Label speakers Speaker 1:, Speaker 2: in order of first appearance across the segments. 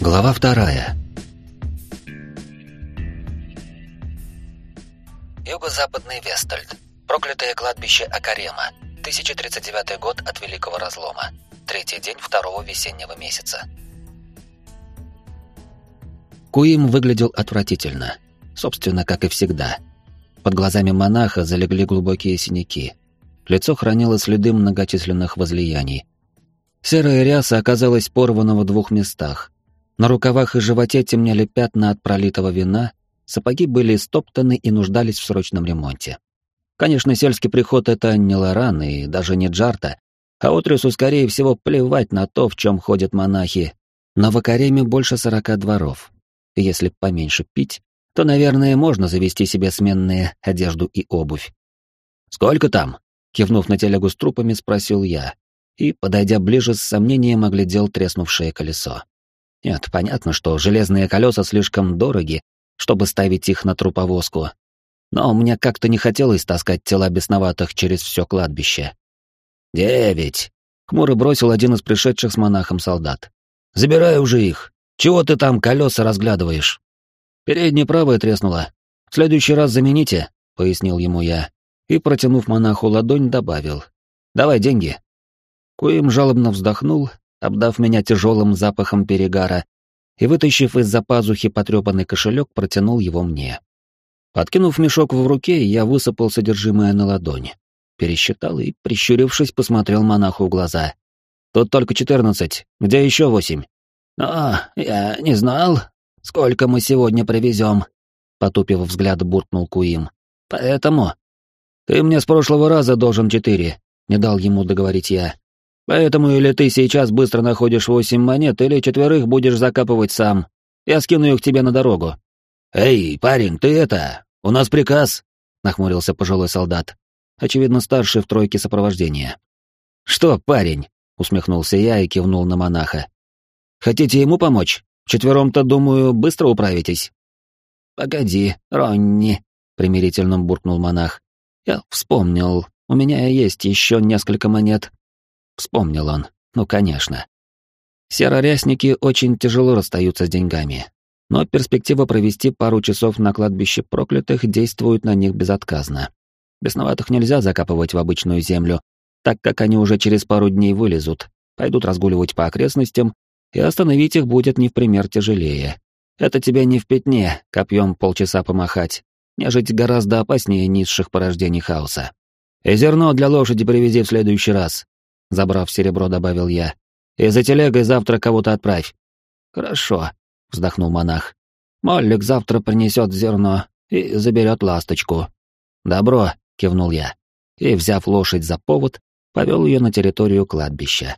Speaker 1: Глава вторая. Юго-западный Вестальд. Проклятое кладбище Акарема. 1039 год от Великого Разлома. Третий день второго весеннего месяца. Куим выглядел отвратительно. Собственно, как и всегда. Под глазами монаха залегли глубокие синяки. Лицо хранило следы многочисленных возлияний. Серая ряса оказалась порвана в двух местах. На рукавах и животе темнели пятна от пролитого вина, сапоги были стоптаны и нуждались в срочном ремонте. Конечно, сельский приход — это не Лоран и даже не Джарта, а Отрису, скорее всего, плевать на то, в чем ходят монахи. Но в Акареме больше сорока дворов. И если поменьше пить, то, наверное, можно завести себе сменные одежду и обувь. «Сколько там?» — кивнув на телегу с трупами, спросил я. И, подойдя ближе, с сомнением оглядел треснувшее колесо. Нет, понятно, что железные колеса слишком дороги, чтобы ставить их на труповозку. Но мне как-то не хотелось таскать тела бесноватых через все кладбище. «Девять!» — хмуро бросил один из пришедших с монахом солдат. «Забирай уже их! Чего ты там колеса разглядываешь?» «Передняя правая треснула. В следующий раз замените», — пояснил ему я. И, протянув монаху ладонь, добавил. «Давай деньги». Куим жалобно вздохнул обдав меня тяжелым запахом перегара, и, вытащив из-за пазухи потрепанный кошелек, протянул его мне. Подкинув мешок в руке, я высыпал содержимое на ладони. Пересчитал и, прищурившись, посмотрел монаху в глаза. «Тут только четырнадцать. Где еще восемь?» «А, я не знал, сколько мы сегодня привезем», — потупив взгляд, буркнул Куим. «Поэтому...» «Ты мне с прошлого раза должен четыре», — не дал ему договорить я. Поэтому или ты сейчас быстро находишь восемь монет, или четверых будешь закапывать сам. Я скину их тебе на дорогу». «Эй, парень, ты это... У нас приказ!» — нахмурился пожилой солдат. Очевидно, старший в тройке сопровождения. «Что, парень?» — усмехнулся я и кивнул на монаха. «Хотите ему помочь? Четвером-то, думаю, быстро управитесь». «Погоди, Ронни», — примирительно буркнул монах. «Я вспомнил, у меня есть еще несколько монет. Вспомнил он. Ну, конечно. Серорясники очень тяжело расстаются с деньгами, но перспектива провести пару часов на кладбище проклятых действует на них безотказно. Бесноватых нельзя закапывать в обычную землю, так как они уже через пару дней вылезут, пойдут разгуливать по окрестностям, и остановить их будет не в пример тяжелее. Это тебе не в пятне, копьем полчаса помахать, нежить гораздо опаснее низших порождений хаоса. И зерно для лошади привези в следующий раз, Забрав серебро, добавил я. «И за телегой завтра кого-то отправь». «Хорошо», — вздохнул монах. «Моллик завтра принесет зерно и заберет ласточку». «Добро», — кивнул я. И, взяв лошадь за повод, повел ее на территорию кладбища.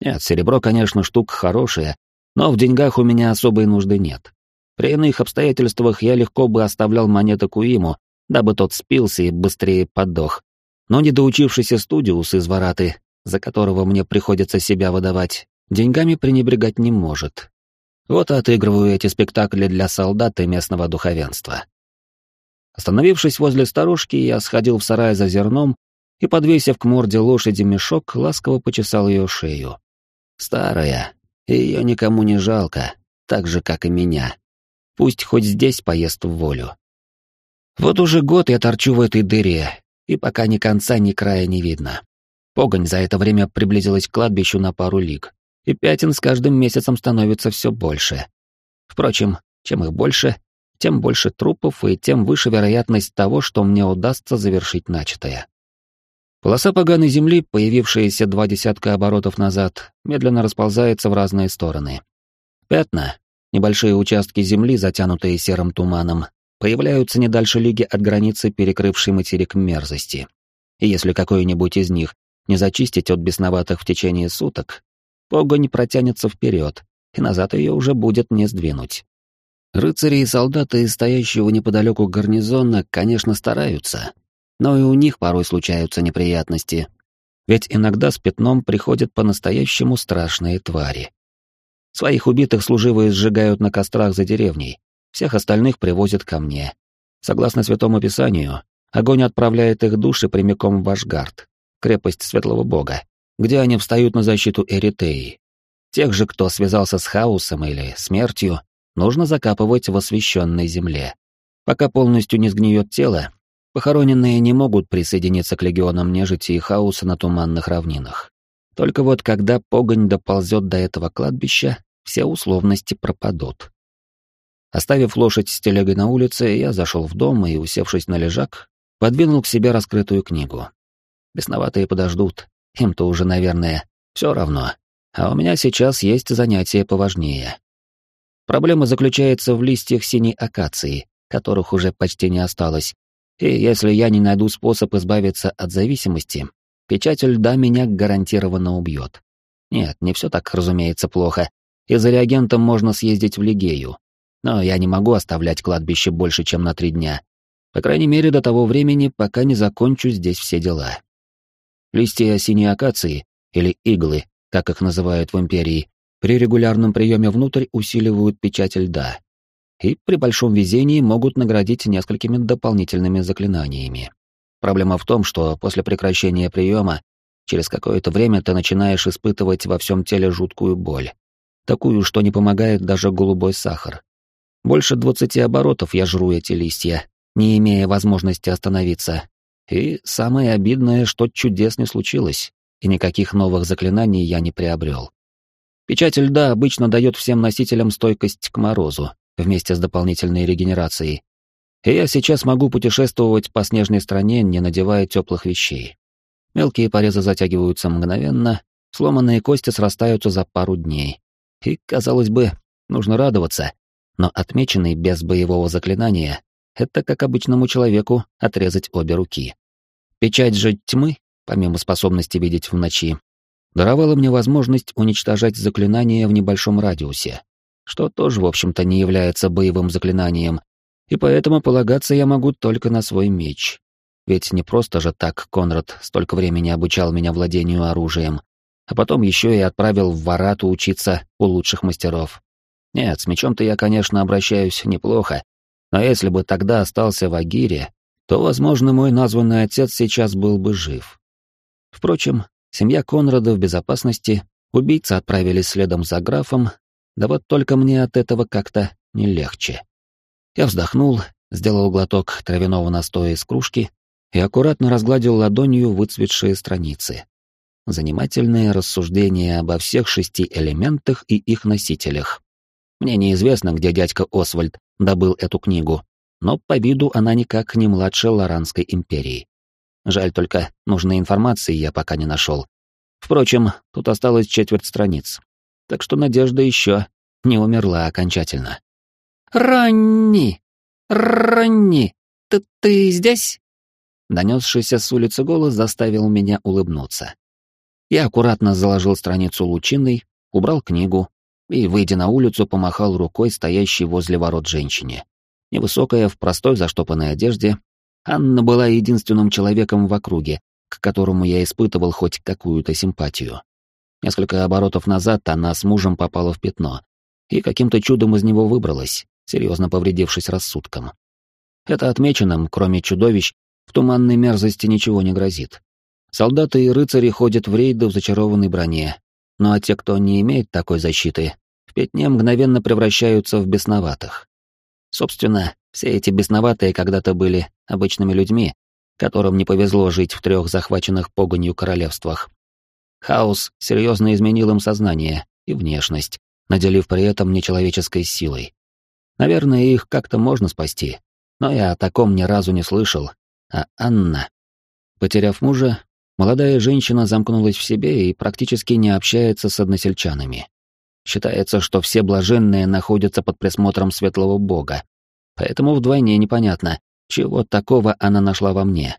Speaker 1: Нет, серебро, конечно, штука хорошая, но в деньгах у меня особой нужды нет. При иных обстоятельствах я легко бы оставлял монеты Куиму, дабы тот спился и быстрее подох. Но недоучившийся студиус из Вараты за которого мне приходится себя выдавать, деньгами пренебрегать не может. Вот отыгрываю эти спектакли для солдат и местного духовенства. Остановившись возле старушки, я сходил в сарай за зерном и, подвесив к морде лошади мешок, ласково почесал ее шею. Старая, ее никому не жалко, так же, как и меня. Пусть хоть здесь поест в волю. Вот уже год я торчу в этой дыре, и пока ни конца, ни края не видно. Погонь за это время приблизилась к кладбищу на пару лиг, и пятен с каждым месяцем становится все больше. Впрочем, чем их больше, тем больше трупов и тем выше вероятность того, что мне удастся завершить начатое. Полоса поганой земли, появившаяся два десятка оборотов назад, медленно расползается в разные стороны. Пятна, небольшие участки земли, затянутые серым туманом, появляются не дальше лиги от границы, перекрывшей материк мерзости. И если какой-нибудь из них не зачистить от бесноватых в течение суток, погонь протянется вперед, и назад ее уже будет не сдвинуть. Рыцари и солдаты из стоящего неподалеку гарнизона, конечно, стараются, но и у них порой случаются неприятности, ведь иногда с пятном приходят по-настоящему страшные твари. Своих убитых служивые сжигают на кострах за деревней, всех остальных привозят ко мне. Согласно Святому Писанию, огонь отправляет их души прямиком в Вашгард, крепость Светлого Бога, где они встают на защиту Эритеи. Тех же, кто связался с хаосом или смертью, нужно закапывать в освященной земле. Пока полностью не сгниет тело, похороненные не могут присоединиться к легионам нежити и хаоса на туманных равнинах. Только вот когда погонь доползет до этого кладбища, все условности пропадут. Оставив лошадь с телегой на улице, я зашел в дом и, усевшись на лежак, подвинул к себе раскрытую книгу. Бесноватые подождут, им-то уже, наверное, все равно. А у меня сейчас есть занятие поважнее. Проблема заключается в листьях синей акации, которых уже почти не осталось. И если я не найду способ избавиться от зависимости, печать льда меня гарантированно убьет. Нет, не все так, разумеется, плохо. И за реагентом можно съездить в Лигею. Но я не могу оставлять кладбище больше, чем на три дня. По крайней мере, до того времени, пока не закончу здесь все дела. Листья синей акации, или иглы, как их называют в Империи, при регулярном приеме внутрь усиливают печать льда, и при большом везении могут наградить несколькими дополнительными заклинаниями. Проблема в том, что после прекращения приема через какое-то время ты начинаешь испытывать во всем теле жуткую боль. Такую, что не помогает даже голубой сахар. Больше двадцати оборотов я жру эти листья, не имея возможности остановиться. И самое обидное, что чудес не случилось, и никаких новых заклинаний я не приобрел. Печать льда обычно дает всем носителям стойкость к морозу, вместе с дополнительной регенерацией. И я сейчас могу путешествовать по снежной стране, не надевая теплых вещей. Мелкие порезы затягиваются мгновенно, сломанные кости срастаются за пару дней. И, казалось бы, нужно радоваться, но отмеченный без боевого заклинания — это как обычному человеку отрезать обе руки. Печать же тьмы, помимо способности видеть в ночи, даровала мне возможность уничтожать заклинания в небольшом радиусе, что тоже, в общем-то, не является боевым заклинанием, и поэтому полагаться я могу только на свой меч. Ведь не просто же так Конрад столько времени обучал меня владению оружием, а потом еще и отправил в Варату учиться у лучших мастеров. Нет, с мечом-то я, конечно, обращаюсь неплохо, но если бы тогда остался в Агире, то, возможно, мой названный отец сейчас был бы жив. Впрочем, семья Конрада в безопасности, убийцы отправились следом за графом, да вот только мне от этого как-то не легче. Я вздохнул, сделал глоток травяного настоя из кружки и аккуратно разгладил ладонью выцветшие страницы. Занимательные рассуждения обо всех шести элементах и их носителях. Мне неизвестно, где дядька Освальд добыл эту книгу, но по виду она никак не младше Лоранской империи. Жаль только, нужной информации я пока не нашел. Впрочем, тут осталось четверть страниц, так что надежда еще не умерла окончательно. «Ранни! Ранни! Ты, ты здесь?» Донесшийся с улицы голос заставил меня улыбнуться. Я аккуратно заложил страницу лучиной, убрал книгу и, выйдя на улицу, помахал рукой стоящей возле ворот женщине. Невысокая, в простой заштопанной одежде, Анна была единственным человеком в округе, к которому я испытывал хоть какую-то симпатию. Несколько оборотов назад она с мужем попала в пятно и каким-то чудом из него выбралась, серьезно повредившись рассудком. Это отмеченным, кроме чудовищ, в туманной мерзости ничего не грозит. Солдаты и рыцари ходят в рейды в зачарованной броне, ну а те, кто не имеет такой защиты, в пятне мгновенно превращаются в бесноватых. Собственно, все эти бесноватые когда-то были обычными людьми, которым не повезло жить в трех захваченных погонью королевствах, Хаос серьезно изменил им сознание и внешность, наделив при этом нечеловеческой силой. Наверное, их как-то можно спасти, но я о таком ни разу не слышал. А Анна... Потеряв мужа, молодая женщина замкнулась в себе и практически не общается с односельчанами. Считается, что все блаженные находятся под присмотром светлого бога, поэтому вдвойне непонятно, чего такого она нашла во мне.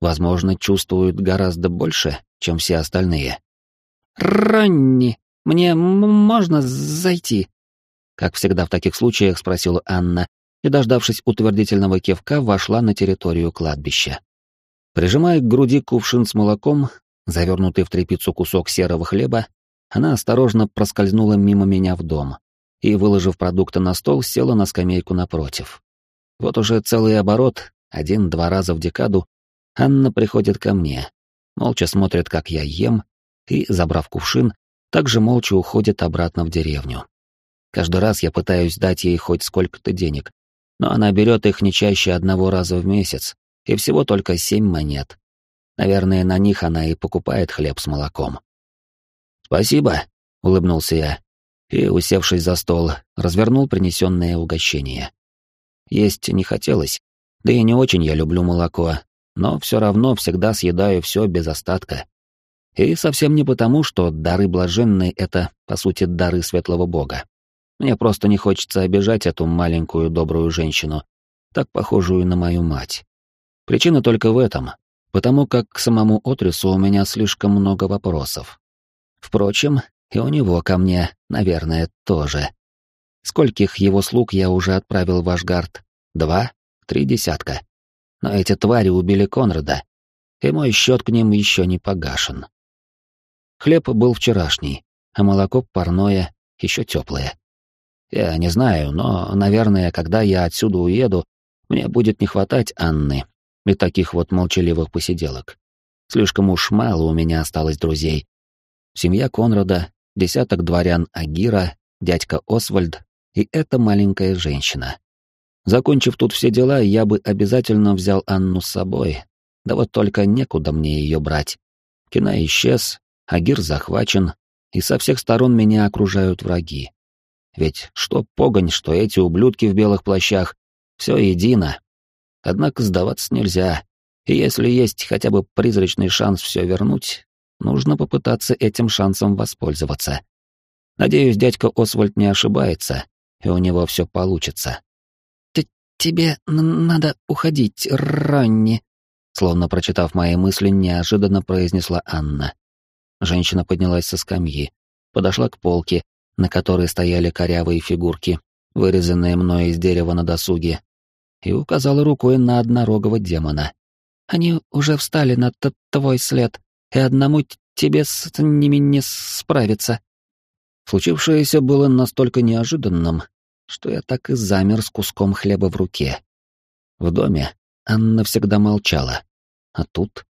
Speaker 1: Возможно, чувствует гораздо больше, чем все остальные. «Ранни, мне можно зайти?» Как всегда в таких случаях спросила Анна и, дождавшись утвердительного кивка, вошла на территорию кладбища. Прижимая к груди кувшин с молоком, завернутый в тряпицу кусок серого хлеба, она осторожно проскользнула мимо меня в дом и, выложив продукты на стол, села на скамейку напротив. Вот уже целый оборот, один-два раза в декаду, Анна приходит ко мне, молча смотрит, как я ем, и, забрав кувшин, также молча уходит обратно в деревню. Каждый раз я пытаюсь дать ей хоть сколько-то денег, но она берет их не чаще одного раза в месяц, и всего только семь монет. Наверное, на них она и покупает хлеб с молоком. «Спасибо», — улыбнулся я, и, усевшись за стол, развернул принесенное угощение. Есть не хотелось, да и не очень я люблю молоко, но все равно всегда съедаю все без остатка. И совсем не потому, что дары блаженные — это, по сути, дары светлого бога. Мне просто не хочется обижать эту маленькую добрую женщину, так похожую на мою мать. Причина только в этом, потому как к самому Отрису у меня слишком много вопросов. Впрочем, и у него ко мне, наверное, тоже. Скольких его слуг я уже отправил в Ашгард? Два? Три десятка. Но эти твари убили Конрада, и мой счет к ним еще не погашен. Хлеб был вчерашний, а молоко парное, еще теплое. Я не знаю, но, наверное, когда я отсюда уеду, мне будет не хватать Анны и таких вот молчаливых посиделок. Слишком уж мало у меня осталось друзей. Семья Конрада, десяток дворян Агира, дядька Освальд и эта маленькая женщина. Закончив тут все дела, я бы обязательно взял Анну с собой. Да вот только некуда мне ее брать. Кина исчез, Агир захвачен, и со всех сторон меня окружают враги. Ведь что погонь, что эти ублюдки в белых плащах, все едино. Однако сдаваться нельзя, и если есть хотя бы призрачный шанс все вернуть, нужно попытаться этим шансом воспользоваться. Надеюсь, дядька Освальд не ошибается, и у него все получится. «Тебе надо уходить, Ранни», словно прочитав мои мысли, неожиданно произнесла Анна. Женщина поднялась со скамьи, подошла к полке, на которой стояли корявые фигурки, вырезанные мной из дерева на досуге, и указала рукой на однорогого демона. «Они уже встали на твой след, и одному тебе с ними не справиться». Случившееся было настолько неожиданным, что я так и замер с куском хлеба в руке. В доме Анна всегда молчала, а тут...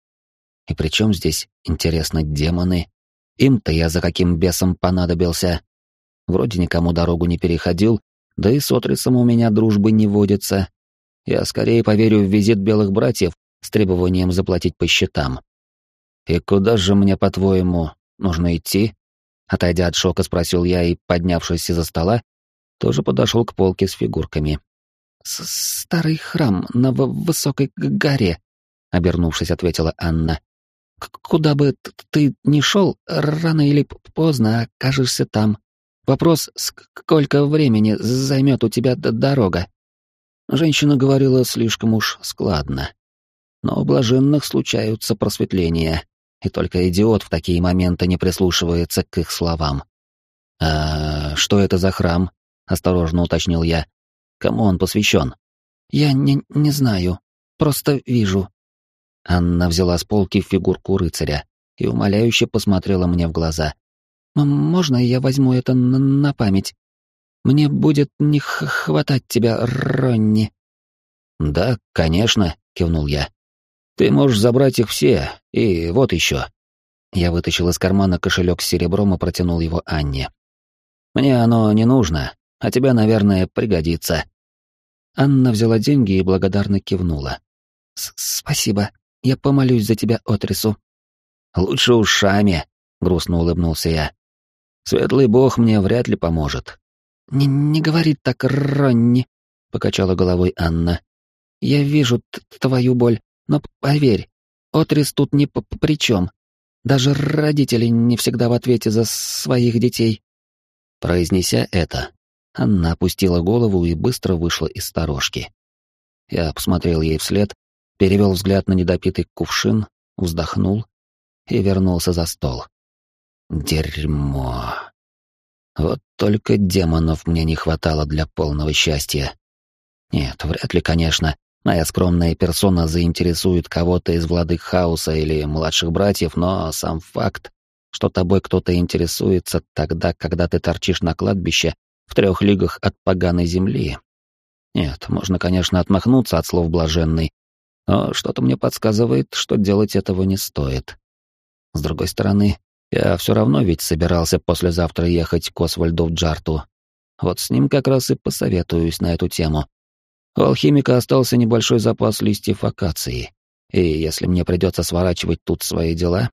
Speaker 1: И при чем здесь, интересно, демоны? Им-то я за каким бесом понадобился? Вроде никому дорогу не переходил, да и с Отрисом у меня дружбы не водится. Я скорее поверю в визит белых братьев с требованием заплатить по счетам. «И куда же мне, по-твоему, нужно идти?» Отойдя от шока, спросил я и, поднявшись из-за стола, тоже подошел к полке с фигурками. «Старый храм на высокой горе», — обернувшись, ответила Анна. «Куда бы ты ни шел, рано или поздно окажешься там. Вопрос, сколько времени займет у тебя дорога?» Женщина говорила слишком уж складно. Но у блаженных случаются просветления, и только идиот в такие моменты не прислушивается к их словам. «А что это за храм?» — осторожно уточнил я. «Кому он посвящен?» «Я не, не знаю. Просто вижу». Анна взяла с полки фигурку рыцаря и умоляюще посмотрела мне в глаза. «Можно я возьму это на, на память? Мне будет не хватать тебя, Ронни». «Да, конечно», — кивнул я. «Ты можешь забрать их все, и вот еще». Я вытащил из кармана кошелек с серебром и протянул его Анне. «Мне оно не нужно, а тебе, наверное, пригодится». Анна взяла деньги и благодарно кивнула. «Спасибо. Я помолюсь за тебя, Отрису». «Лучше ушами», — грустно улыбнулся я. «Светлый бог мне вряд ли поможет». «Не, не говори так, Ронни», — покачала головой Анна. «Я вижу твою боль, но поверь, Отрис тут ни при чем. Даже родители не всегда в ответе за своих детей». Произнеся это, она опустила голову и быстро вышла из сторожки. Я посмотрел ей вслед, перевел взгляд на недопитый кувшин, вздохнул и вернулся за стол. Дерьмо. Вот только демонов мне не хватало для полного счастья. Нет, вряд ли, конечно, моя скромная персона заинтересует кого-то из владык хаоса или младших братьев, но сам факт, что тобой кто-то интересуется тогда, когда ты торчишь на кладбище, в трех лигах от поганой земли. Нет, можно, конечно, отмахнуться от слов блаженный, но что-то мне подсказывает, что делать этого не стоит. С другой стороны, Я все равно ведь собирался послезавтра ехать к Освальду в Джарту. Вот с ним как раз и посоветуюсь на эту тему. У алхимика остался небольшой запас листьев акации, и если мне придется сворачивать тут свои дела,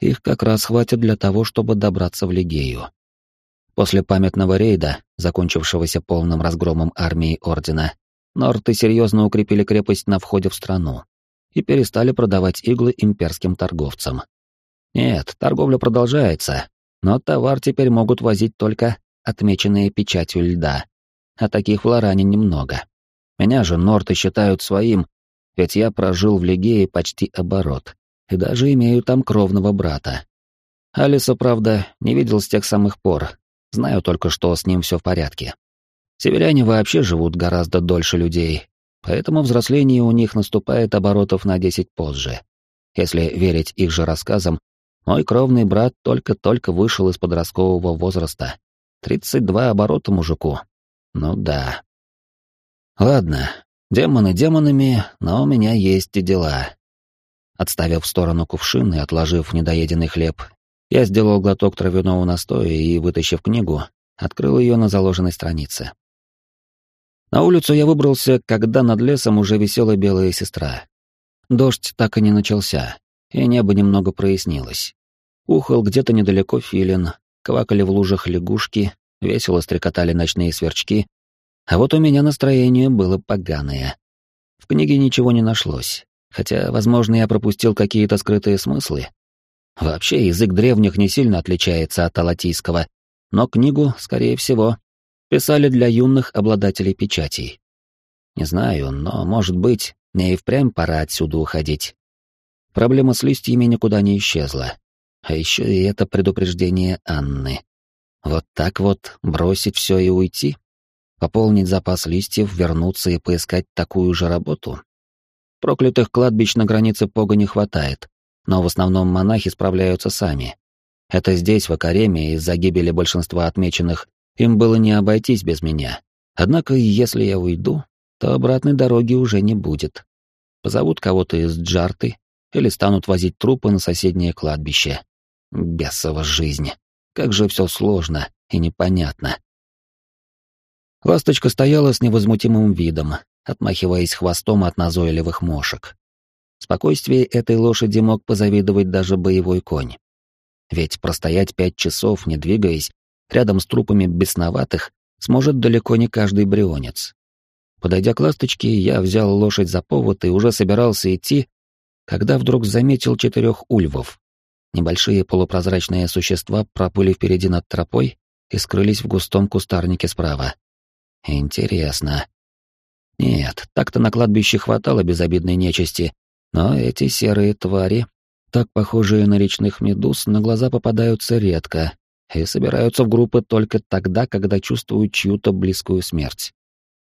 Speaker 1: их как раз хватит для того, чтобы добраться в Лигею. После памятного рейда, закончившегося полным разгромом армии Ордена, Норты серьезно укрепили крепость на входе в страну и перестали продавать иглы имперским торговцам. Нет, торговля продолжается, но товар теперь могут возить только отмеченные печатью льда, а таких в Лоране немного. Меня же Норты считают своим, ведь я прожил в Лигее почти оборот и даже имею там кровного брата. Алиса, правда, не видел с тех самых пор. Знаю только, что с ним все в порядке. Северяне вообще живут гораздо дольше людей, поэтому взросление у них наступает оборотов на десять позже. Если верить их же рассказам, мой кровный брат только-только вышел из подросткового возраста. Тридцать два оборота мужику. Ну да. Ладно, демоны демонами, но у меня есть и дела. Отставив в сторону кувшин и отложив недоеденный хлеб, я сделал глоток травяного настоя и, вытащив книгу, открыл ее на заложенной странице. На улицу я выбрался, когда над лесом уже висела белая сестра. Дождь так и не начался, и небо немного прояснилось. Ухал где-то недалеко филин, квакали в лужах лягушки, весело стрекотали ночные сверчки, а вот у меня настроение было поганое. В книге ничего не нашлось, Хотя, возможно, я пропустил какие-то скрытые смыслы. Вообще, язык древних не сильно отличается от алатийского, но книгу, скорее всего, писали для юных обладателей печатей. Не знаю, но, может быть, мне и впрямь пора отсюда уходить. Проблема с листьями никуда не исчезла. А еще и это предупреждение Анны. Вот так вот бросить все и уйти? Пополнить запас листьев, вернуться и поискать такую же работу? Проклятых кладбищ на границе Пога не хватает, но в основном монахи справляются сами. Это здесь, в Акареме, из-за гибели большинства отмеченных, им было не обойтись без меня. Однако, если я уйду, то обратной дороги уже не будет. Позовут кого-то из Джарты или станут возить трупы на соседнее кладбище. Бесова жизнь. Как же все сложно и непонятно. Ласточка стояла с невозмутимым видом, отмахиваясь хвостом от назойливых мошек. Спокойствие этой лошади мог позавидовать даже боевой конь. Ведь простоять пять часов, не двигаясь, рядом с трупами бесноватых, сможет далеко не каждый брионец. Подойдя к ласточке, я взял лошадь за повод и уже собирался идти, когда вдруг заметил четырех ульвов. Небольшие полупрозрачные существа проплыли впереди над тропой и скрылись в густом кустарнике справа. Интересно, нет, так-то на кладбище хватало безобидной нечисти, но эти серые твари, так похожие на речных медуз, на глаза попадаются редко и собираются в группы только тогда, когда чувствуют чью-то близкую смерть.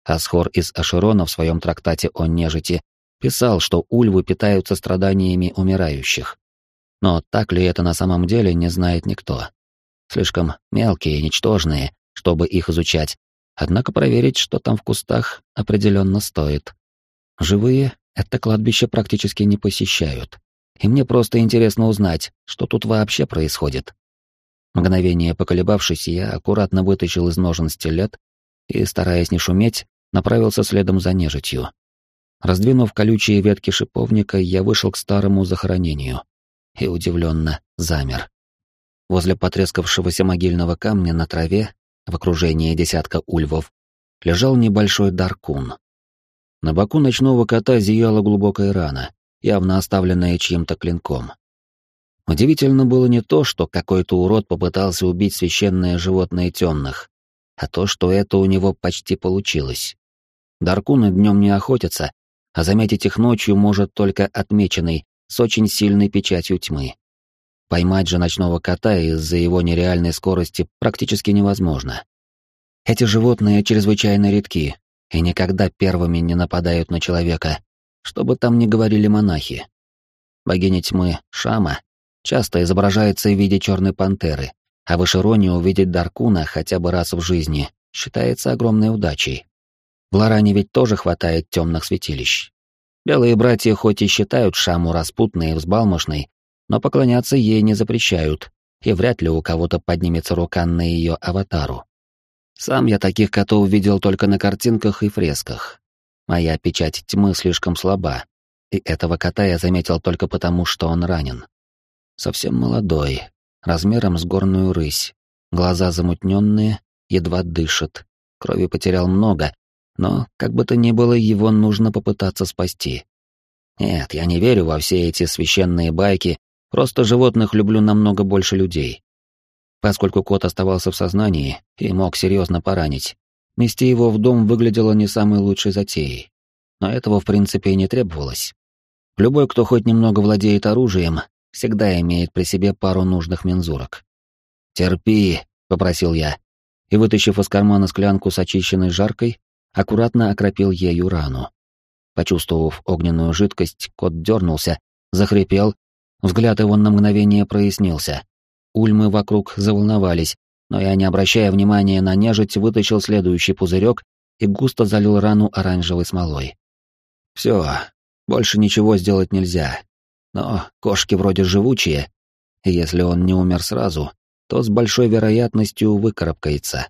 Speaker 1: Асхор из Ашерона в своем трактате о нежити писал, что ульвы питаются страданиями умирающих. Но так ли это на самом деле, не знает никто. Слишком мелкие и ничтожные, чтобы их изучать, Однако проверить, что там в кустах, определенно стоит. Живые это кладбище практически не посещают. И мне просто интересно узнать, что тут вообще происходит. Мгновение поколебавшись, я аккуратно вытащил из ножен стилет и, стараясь не шуметь, направился следом за нежитью. Раздвинув колючие ветки шиповника, я вышел к старому захоронению и удивленно замер. Возле потрескавшегося могильного камня на траве в окружении десятка ульвов, лежал небольшой даркун. На боку ночного кота зияла глубокая рана, явно оставленная чьим-то клинком. Удивительно было не то, что какой-то урод попытался убить священное животное темных, а то, что это у него почти получилось. Даркуны днем не охотятся, а заметить их ночью может только отмеченный, с очень сильной печатью тьмы. Поймать же ночного кота из-за его нереальной скорости практически невозможно. Эти животные чрезвычайно редки и никогда первыми не нападают на человека, что бы там ни говорили монахи. Богиня тьмы, Шама, часто изображается в виде черной пантеры, а в Эшероне увидеть Даркуна хотя бы раз в жизни считается огромной удачей. В Лоране ведь тоже хватает темных святилищ. Белые братья хоть и считают Шаму распутной и взбалмошной, но поклоняться ей не запрещают, и вряд ли у кого-то поднимется рука на ее аватару. Сам я таких котов видел только на картинках и фресках. Моя печать тьмы слишком слаба, и этого кота я заметил только потому, что он ранен. Совсем молодой, размером с горную рысь, глаза замутненные, едва дышит, крови потерял много, но, как бы то ни было, его нужно попытаться спасти. Нет, я не верю во все эти священные байки, просто животных люблю намного больше людей. Поскольку кот оставался в сознании и мог серьезно поранить, нести его в дом выглядело не самой лучшей затеей. Но этого, в принципе, и не требовалось. Любой, кто хоть немного владеет оружием, всегда имеет при себе пару нужных мензурок. «Терпи», — попросил я, и, вытащив из кармана склянку с очищенной жаркой, аккуратно окропил ею рану. Почувствовав огненную жидкость, кот дернулся, захрипел, взгляд его на мгновение прояснился. Ульмы вокруг заволновались, но я, не обращая внимания на нежить, вытащил следующий пузырек и густо залил рану оранжевой смолой. Все, больше ничего сделать нельзя. Но кошки вроде живучие, и если он не умер сразу, то с большой вероятностью выкарабкается.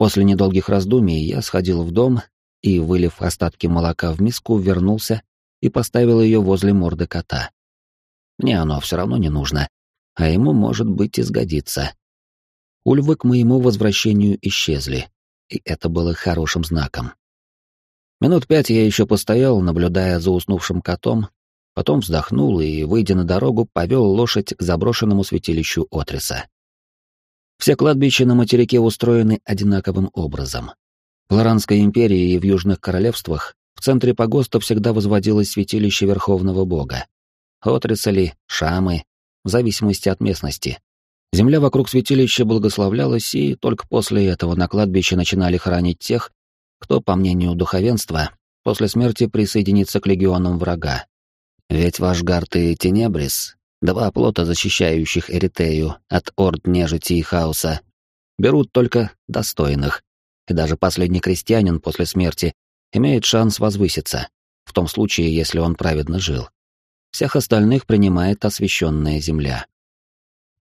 Speaker 1: После недолгих раздумий я сходил в дом и, вылив остатки молока в миску, вернулся и поставил ее возле морды кота. Мне оно все равно не нужно, а ему, может быть, и сгодится. Ульвы к моему возвращению исчезли, и это было хорошим знаком. Минут пять я еще постоял, наблюдая за уснувшим котом, потом вздохнул и, выйдя на дорогу, повел лошадь к заброшенному святилищу Отриса. Все кладбища на материке устроены одинаковым образом. В Лоранской империи и в Южных королевствах в центре погоста всегда возводилось святилище Верховного Бога. Отрицали, шамы, в зависимости от местности. Земля вокруг святилища благословлялась, и только после этого на кладбище начинали хоронить тех, кто, по мнению духовенства, после смерти присоединится к легионам врага. Ведь ваш Гарт и Тенебрис, два плота, защищающих Эритею от орд нежити и хаоса, берут только достойных, и даже последний крестьянин после смерти имеет шанс возвыситься, в том случае, если он праведно жил. Всех остальных принимает освященная земля.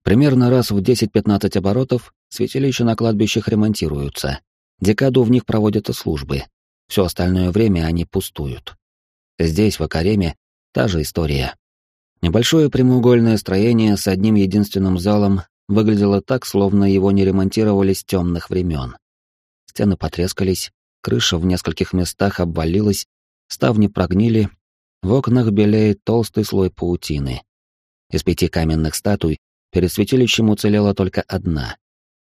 Speaker 1: Примерно раз в 10-15 оборотов святилища на кладбищах ремонтируются, декаду в них проводят службы, все остальное время они пустуют. Здесь, в Акареме, та же история. Небольшое прямоугольное строение с одним единственным залом выглядело так, словно его не ремонтировали с темных времен. Стены потрескались, крыша в нескольких местах обвалилась, ставни прогнили, в окнах белеет толстый слой паутины. Из пяти каменных статуй перед святилищем уцелела только одна,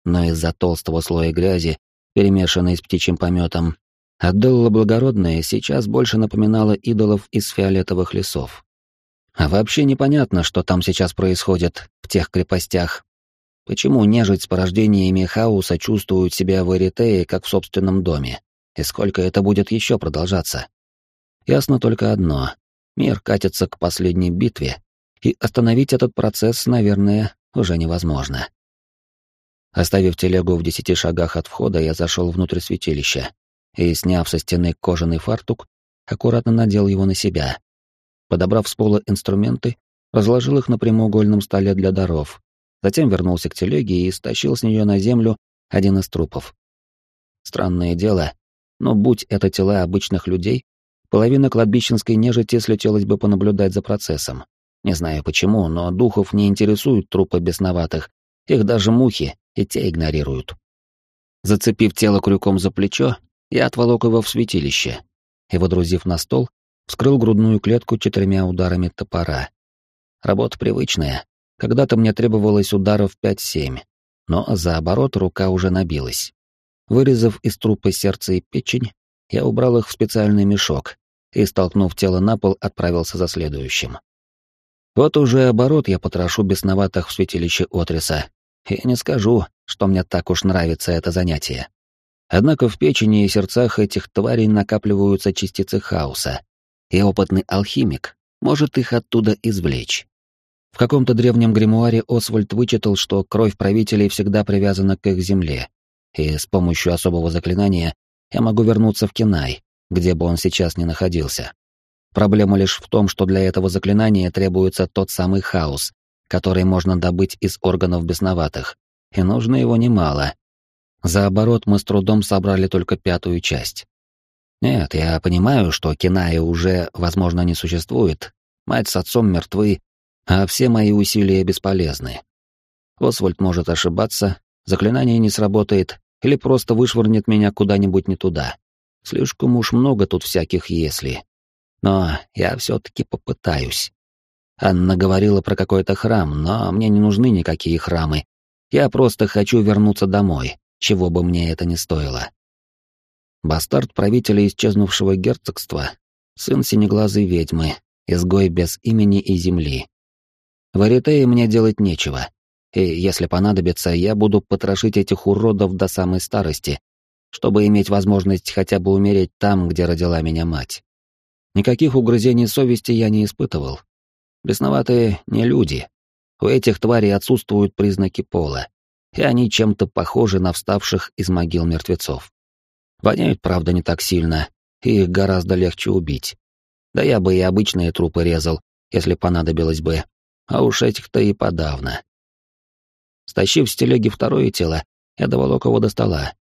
Speaker 1: но из-за толстого слоя грязи, перемешанной с птичьим пометом, Адделла Благородная сейчас больше напоминала идолов из фиолетовых лесов. А вообще непонятно, что там сейчас происходит в тех крепостях, Почему нежить с порождениями хаоса чувствуют себя в Эритее как в собственном доме? И сколько это будет еще продолжаться? Ясно только одно. Мир катится к последней битве, и остановить этот процесс, наверное, уже невозможно. Оставив телегу в десяти шагах от входа, я зашел внутрь святилища и, сняв со стены кожаный фартук, аккуратно надел его на себя. Подобрав с пола инструменты, разложил их на прямоугольном столе для даров Затем вернулся к телеге и стащил с нее на землю один из трупов. Странное дело, но будь это тела обычных людей, половина кладбищенской нежити слетелась бы понаблюдать за процессом. Не знаю почему, но духов не интересуют трупы бесноватых, их даже мухи и те игнорируют. Зацепив тело крюком за плечо, я отволок его в святилище и, водрузив на стол, вскрыл грудную клетку четырьмя ударами топора. Работа привычная, когда-то мне требовалось ударов 5-7, но за оборот рука уже набилась. Вырезав из трупа сердце и печень, я убрал их в специальный мешок и, столкнув тело на пол, отправился за следующим. Вот уже оборот я потрошу бесноватых в святилище Отриса, и не скажу, что мне так уж нравится это занятие. Однако в печени и сердцах этих тварей накапливаются частицы хаоса, и опытный алхимик может их оттуда извлечь. В каком-то древнем гримуаре Освальд вычитал, что кровь правителей всегда привязана к их земле, и с помощью особого заклинания я могу вернуться в Кинай, где бы он сейчас ни находился. Проблема лишь в том, что для этого заклинания требуется тот самый хаос, который можно добыть из органов бесноватых, и нужно его немало. За оборот мы с трудом собрали только пятую часть. Нет, я понимаю, что Киная уже, возможно, не существует, мать с отцом мертвы, а все мои усилия бесполезны. Освальд может ошибаться, заклинание не сработает или просто вышвырнет меня куда-нибудь не туда. Слишком уж много тут всяких «если». Но я все-таки попытаюсь. Анна говорила про какой-то храм, но мне не нужны никакие храмы. Я просто хочу вернуться домой, чего бы мне это ни стоило. Бастард правителя исчезнувшего герцогства, сын синеглазой ведьмы, изгой без имени и земли. В Аритее мне делать нечего, и, если понадобится, я буду потрошить этих уродов до самой старости, чтобы иметь возможность хотя бы умереть там, где родила меня мать. Никаких угрызений совести я не испытывал, Бесноватые не люди. У этих тварей отсутствуют признаки пола, и они чем-то похожи на вставших из могил мертвецов. Воняют, правда, не так сильно, и их гораздо легче убить. Да я бы и обычные трупы резал, если понадобилось бы, а уж этих-то и подавно. Стащив с телеги второе тело, я доволок его до стола.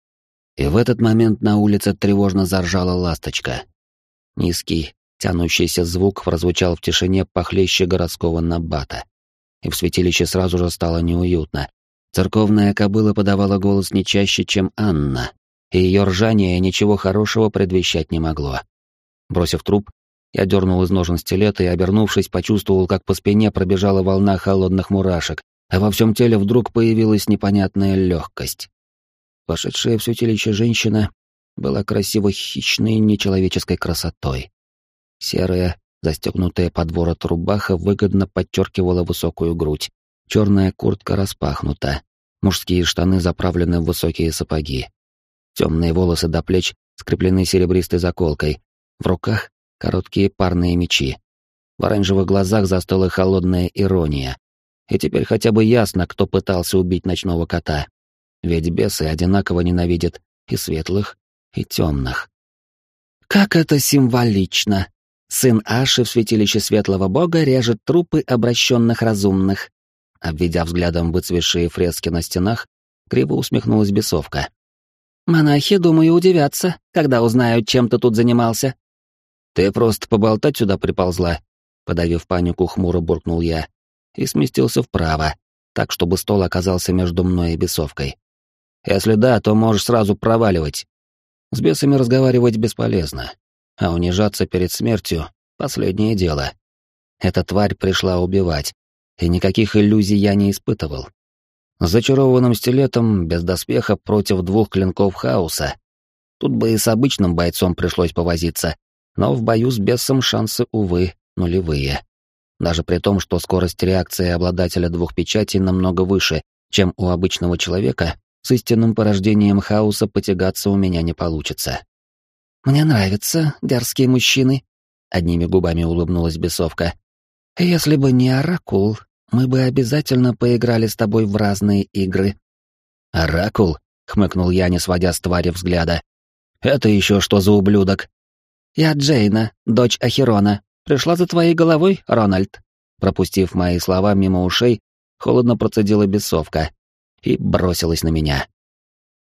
Speaker 1: И в этот момент на улице тревожно заржала ласточка. Низкий, Тянущийся звук прозвучал в тишине похлеще городского набата. И в святилище сразу же стало неуютно. Церковная кобыла подавала голос не чаще, чем Анна, и ее ржание ничего хорошего предвещать не могло. Бросив труп, я дернул из ножен стилета и, обернувшись, почувствовал, как по спине пробежала волна холодных мурашек, а во всем теле вдруг появилась непонятная легкость. Вошедшая в святилище женщина была красиво хищной нечеловеческой красотой. Серая, застегнутая под ворот рубаха выгодно подчеркивала высокую грудь. Черная куртка распахнута. Мужские штаны заправлены в высокие сапоги. Темные волосы до плеч скреплены серебристой заколкой. В руках короткие парные мечи. В оранжевых глазах застыла холодная ирония. И теперь хотя бы ясно, кто пытался убить ночного кота. Ведь бесы одинаково ненавидят и светлых, и темных. «Как это символично!» Сын Аши в святилище Светлого Бога режет трупы обращенных разумных. Обведя взглядом выцветшие фрески на стенах, криво усмехнулась бесовка. «Монахи, думаю, удивятся, когда узнают, чем ты тут занимался». «Ты просто поболтать сюда приползла», — подавив панику, хмуро буркнул я и сместился вправо, так, чтобы стол оказался между мной и бесовкой. «Если да, то можешь сразу проваливать. С бесами разговаривать бесполезно а унижаться перед смертью — последнее дело. Эта тварь пришла убивать, и никаких иллюзий я не испытывал. Зачарованным стилетом, без доспеха против двух клинков хаоса. Тут бы и с обычным бойцом пришлось повозиться, но в бою с бесом шансы, увы, нулевые. Даже при том, что скорость реакции обладателя двух печатей намного выше, чем у обычного человека, с истинным порождением хаоса потягаться у меня не получится. «Мне нравятся дерзкие мужчины», — одними губами улыбнулась бесовка. «Если бы не Оракул, мы бы обязательно поиграли с тобой в разные игры». «Оракул?» — хмыкнул я, не сводя с твари взгляда. «Это еще что за ублюдок?» «Я Джейна, дочь Ахерона. Пришла за твоей головой, Рональд?» Пропустив мои слова мимо ушей, холодно процедила бесовка и бросилась на меня.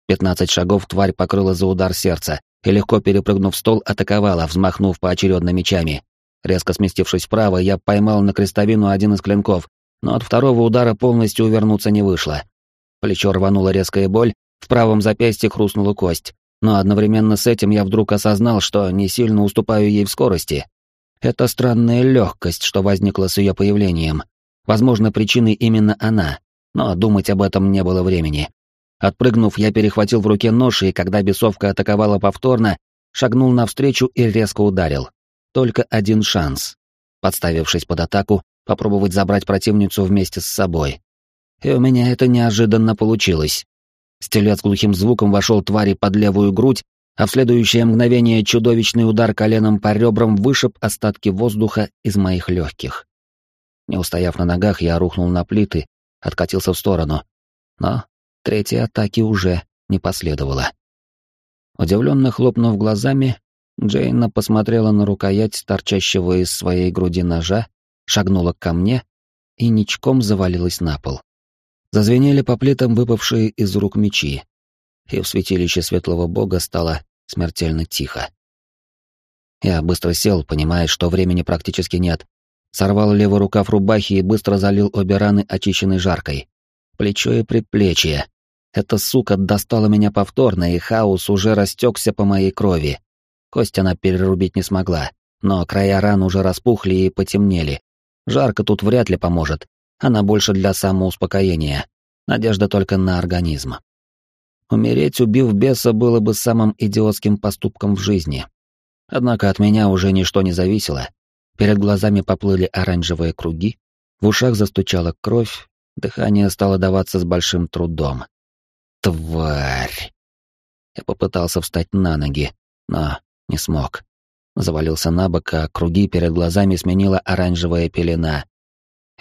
Speaker 1: Пятнадцать шагов тварь покрыла за удар сердца, и, легко перепрыгнув стол, атаковала, взмахнув поочередно мечами. Резко сместившись вправо, я поймал на крестовину один из клинков, но от второго удара полностью увернуться не вышло. Плечо рванула резкая боль, в правом запястье хрустнула кость, но одновременно с этим я вдруг осознал, что не сильно уступаю ей в скорости. Это странная легкость, что возникла с ее появлением. Возможно, причиной именно она, но думать об этом не было времени. Отпрыгнув, я перехватил в руке нож, и когда бесовка атаковала повторно, шагнул навстречу и резко ударил. Только один шанс. Подставившись под атаку, попробовать забрать противницу вместе с собой. И у меня это неожиданно получилось. Стелец глухим звуком вошел твари под левую грудь, а в следующее мгновение чудовищный удар коленом по ребрам вышиб остатки воздуха из моих легких. Не устояв на ногах, я рухнул на плиты, откатился в сторону. Но Третьей атаки уже не последовало. Удивленно хлопнув глазами, Джейна посмотрела на рукоять торчащего из своей груди ножа, шагнула ко мне и ничком завалилась на пол. Зазвенели по плитам выпавшие из рук мечи, и в святилище светлого бога стало смертельно тихо. Я быстро сел, понимая, что времени практически нет. Сорвал левый рукав рубахи и быстро залил обе раны очищенной жаркой. Плечо и предплечье. Эта сука достала меня повторно, и хаос уже растекся по моей крови. Кость она перерубить не смогла, но края ран уже распухли и потемнели. Жарко тут вряд ли поможет. Она больше для самоуспокоения. Надежда только на организм. Умереть, убив беса, было бы самым идиотским поступком в жизни. Однако от меня уже ничто не зависело. Перед глазами поплыли оранжевые круги, в ушах застучала кровь, дыхание стало даваться с большим трудом. Тварь! Я попытался встать на ноги, но не смог. Завалился на бок, а круги перед глазами сменила оранжевая пелена.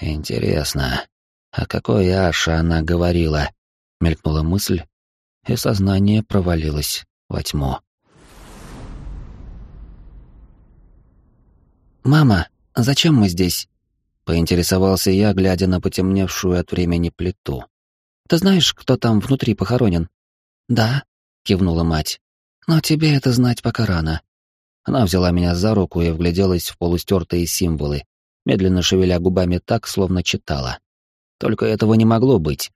Speaker 1: Интересно, о какой Аше она говорила? Мелькнула мысль, и сознание провалилось во тьму. «Мама, зачем мы здесь?» — поинтересовался я, глядя на потемневшую от времени плиту. «Ты знаешь, кто там внутри похоронен?» «Да», — кивнула мать. «Но тебе это знать пока рано». Она взяла меня за руку и вгляделась в полустертые символы, медленно шевеля губами так, словно читала. Только этого не могло быть.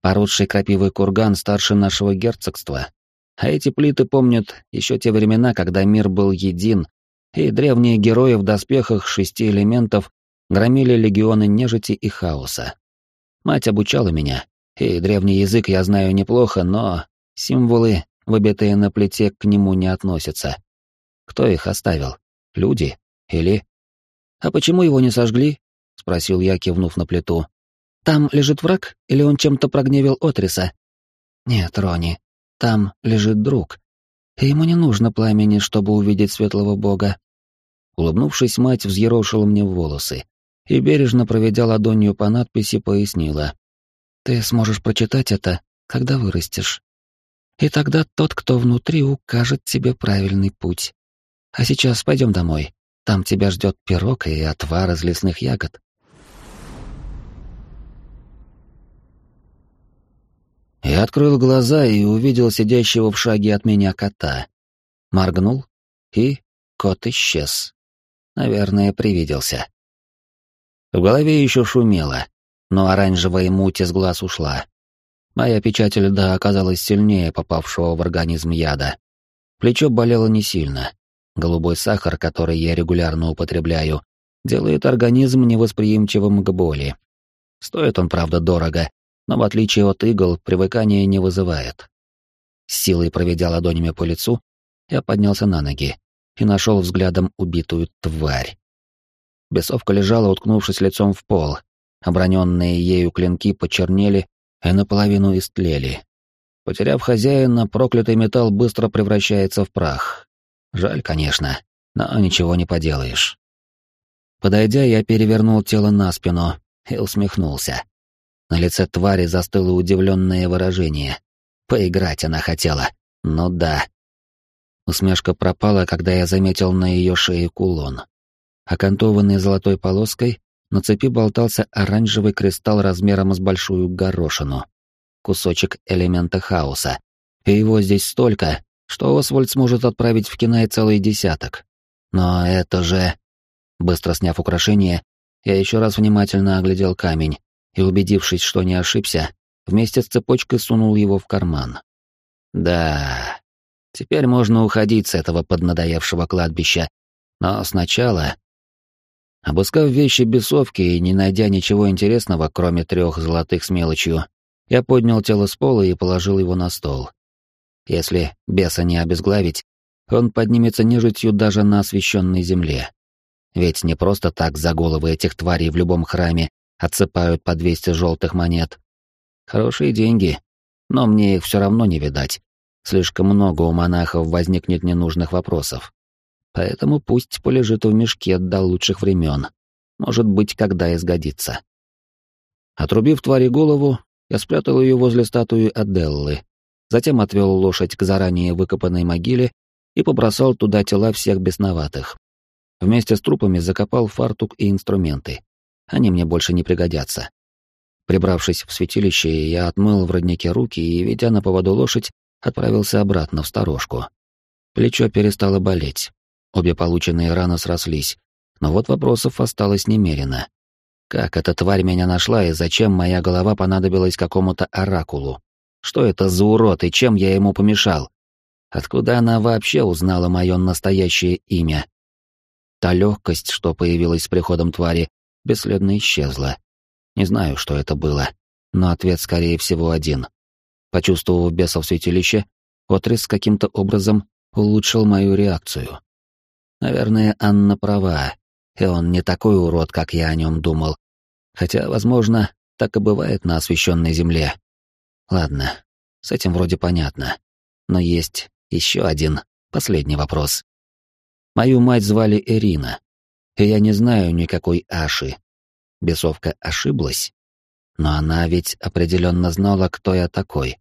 Speaker 1: Поросший крапивый курган старше нашего герцогства. А эти плиты помнят еще те времена, когда мир был един, и древние герои в доспехах шести элементов громили легионы нежити и хаоса. Мать обучала меня, и древний язык я знаю неплохо, но символы, выбитые на плите, к нему не относятся. Кто их оставил? Люди? Или... «А почему его не сожгли?» — спросил я, кивнув на плиту. «Там лежит враг, или он чем-то прогневил Отриса?» «Нет, Рони, там лежит друг, и ему не нужно пламени, чтобы увидеть светлого бога. Улыбнувшись, мать взъерошила мне волосы и, бережно проведя ладонью по надписи, пояснила. «Ты сможешь прочитать это, когда вырастешь. И тогда тот, кто внутри, укажет тебе правильный путь. А сейчас пойдем домой. Там тебя ждет пирог и отвар из лесных ягод». Я открыл глаза и увидел сидящего в шаге от меня кота. Моргнул, и кот исчез. Наверное, привиделся. В голове еще шумело, но оранжевая муть из глаз ушла. Моя печать льда оказалась сильнее попавшего в организм яда. Плечо болело не сильно. Голубой сахар, который я регулярно употребляю, делает организм невосприимчивым к боли. Стоит он, правда, дорого, но в отличие от игл, привыкание не вызывает. С силой проведя ладонями по лицу, я поднялся на ноги и нашел взглядом убитую тварь. Бесовка лежала, уткнувшись лицом в пол. Оброненные ею клинки почернели и наполовину истлели. Потеряв хозяина, проклятый металл быстро превращается в прах. Жаль, конечно, но ничего не поделаешь. Подойдя, я перевернул тело на спину и усмехнулся. На лице твари застыло удивленное выражение. Поиграть она хотела. Ну да. Усмешка пропала, когда я заметил на ее шее кулон. Окантованный золотой полоской, на цепи болтался оранжевый кристалл размером с большую горошину. Кусочек элемента хаоса. И его здесь столько, что Освальд сможет отправить в Кинай целый десяток. Но это же... Быстро сняв украшение, я еще раз внимательно оглядел камень, и, убедившись, что не ошибся, вместе с цепочкой сунул его в карман. Да, теперь можно уходить с этого поднадоевшего кладбища, но сначала... Обыскав вещи бесовки и не найдя ничего интересного, кроме трех золотых с мелочью, я поднял тело с пола и положил его на стол. Если беса не обезглавить, он поднимется нежитью даже на освященной земле. Ведь не просто так за головы этих тварей в любом храме отсыпают по 200 желтых монет. Хорошие деньги, но мне их все равно не видать. Слишком много у монахов возникнет ненужных вопросов. Поэтому пусть полежит в мешке до лучших времен. Может быть, когда изгодится. Отрубив твари голову, я спрятал ее возле статуи Аделлы, затем отвел лошадь к заранее выкопанной могиле и побросал туда тела всех бесноватых. Вместе с трупами закопал фартук и инструменты. они мне больше не пригодятся. Прибравшись в святилище, я отмыл в роднике руки и, ведя на поводу лошадь, отправился обратно в сторожку. Плечо перестало болеть. Обе полученные раны срослись, но вот вопросов осталось немерено. Как эта тварь меня нашла и зачем моя голова понадобилась какому-то оракулу? Что это за урод и чем я ему помешал? Откуда она вообще узнала мое настоящее имя? Та легкость, что появилась с приходом твари, бесследно исчезла. Не знаю, что это было, но ответ, скорее всего, один. Почувствовав беса в святилище, Отрис каким-то образом улучшил мою реакцию. Наверное, Анна права, и он не такой урод, как я о нем думал. Хотя, возможно, так и бывает на освещенной земле. Ладно, с этим вроде понятно. Но есть еще один, последний вопрос. Мою мать звали Ирина, и я не знаю никакой Аши, Бесовка ошиблась? Но она ведь определенно знала, кто я такой.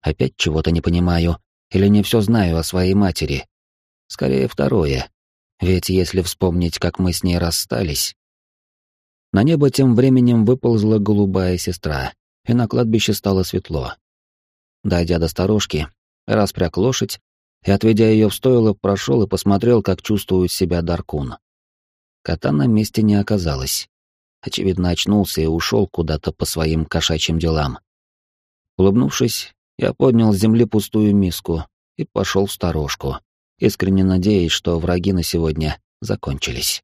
Speaker 1: Опять чего-то не понимаю, или не все знаю о своей матери. Скорее второе. Ведь если вспомнить, как мы с ней расстались... На небо тем временем выползла голубая сестра, и на кладбище стало светло. Дойдя до сторожки, распряг лошадь и, отведя ее в стойло, прошел и посмотрел, как чувствует себя Даркун. Кота на месте не оказалось. Очевидно, очнулся и ушел куда-то по своим кошачьим делам. Улыбнувшись, я поднял с земли пустую миску и пошел в сторожку, искренне надеясь, что враги на сегодня закончились.